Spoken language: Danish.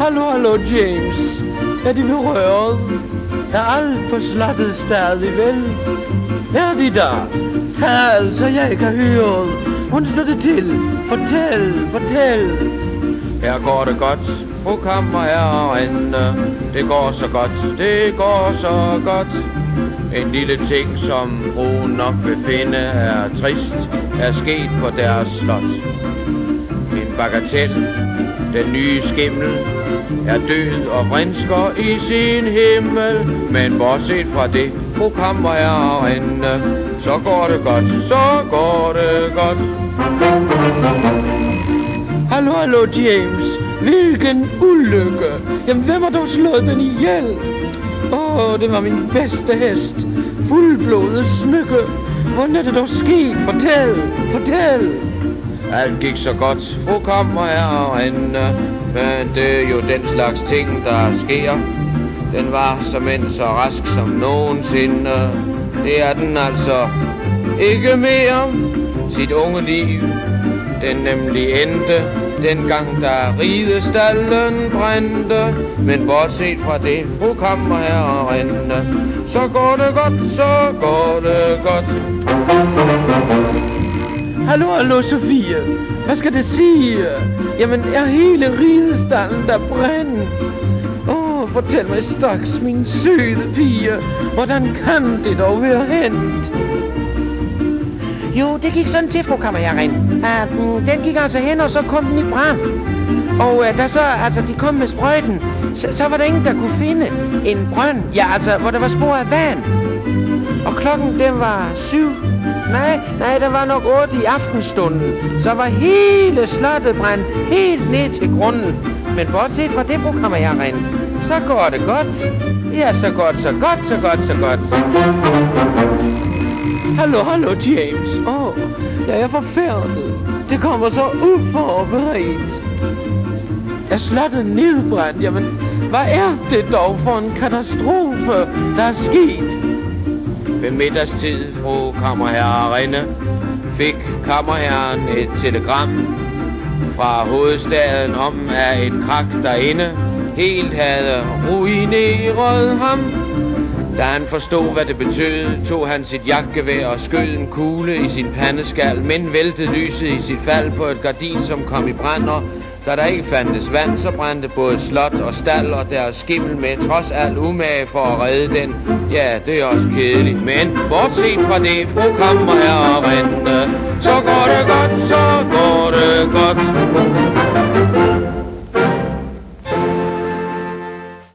Hallo, hallo, James. Er de berøret? Er alt på slappet stadig vel? Er de der? Tal, så jeg kan høre. Hun står det til. Fortæl, fortæl. Her går det godt, fru kammerherrende. Det går så godt, det går så godt. En lille ting, som fru nok vil finde er trist, er sket på deres slot. En bagatel, den nye skimmel, er død og vrinsker i sin himmel. Men bortset fra det, fru kammerherrende, så går det godt, så går det godt. Hallo, hallo, James. Hvilken ulykke. Jamen, hvem har dog slået den ihjel? Åh, oh, det var min bedste hest. Fuldblodet smykke. Hvordan er det dog sket? Fortæl, fortæl. Alt gik så godt, fru kommer herinde, men det er jo den slags ting, der sker. Den var som en så rask som nogensinde. Det er den altså ikke mere. Sit unge liv, den nemlig endte, dengang der ridestallen brændte. Men bortset fra det, fru kommer herinde, så går det godt, så går det godt. Hallo, hallo, Sofie. Hvad skal det sige? Jamen, er hele ridestallen der brændt? Åh, oh, fortæl mig straks, min søde pige. Hvordan kan det dog være hent? Jo, det gik sådan til, fru kammerherren. Uh, den gik altså hen, og så kom den i brand. Og uh, da så, altså, de kom med sprøjten, så, så var der ingen, der kunne finde en brønd. Ja, altså, hvor der var spor af vand. Og klokken, den var syv. Nej, nej, der var nok otte i aftenstunden. Så var hele slottet brændt helt ned til grunden. Men bortset fra det, program, jeg rent, så går det godt. Ja, så godt, så godt, så godt, så godt. Hallo, hallo, James. Åh, oh, jeg er forfærdet. Det kommer så uforberedt. Er slottet nedbrændt? Jamen, hvad er det dog for en katastrofe, der er sket? Ved middagstid, fru kammerherrerinde, fik kammerherren et telegram fra hovedstaden om, at et krak derinde helt havde ruineret ham. Da han forstod, hvad det betød, tog han sit jagtgevær og skød en kugle i sin pandeskal, men væltede lyset i sit fald på et gardin, som kom i brand, da der ikke fandtes vand, så brændte både slot og stald og deres skimmel med, trods alt umage for at redde den. Ja, det er også kedeligt, men bortset fra det, fru kommer her og rende, så går det godt, så går det godt.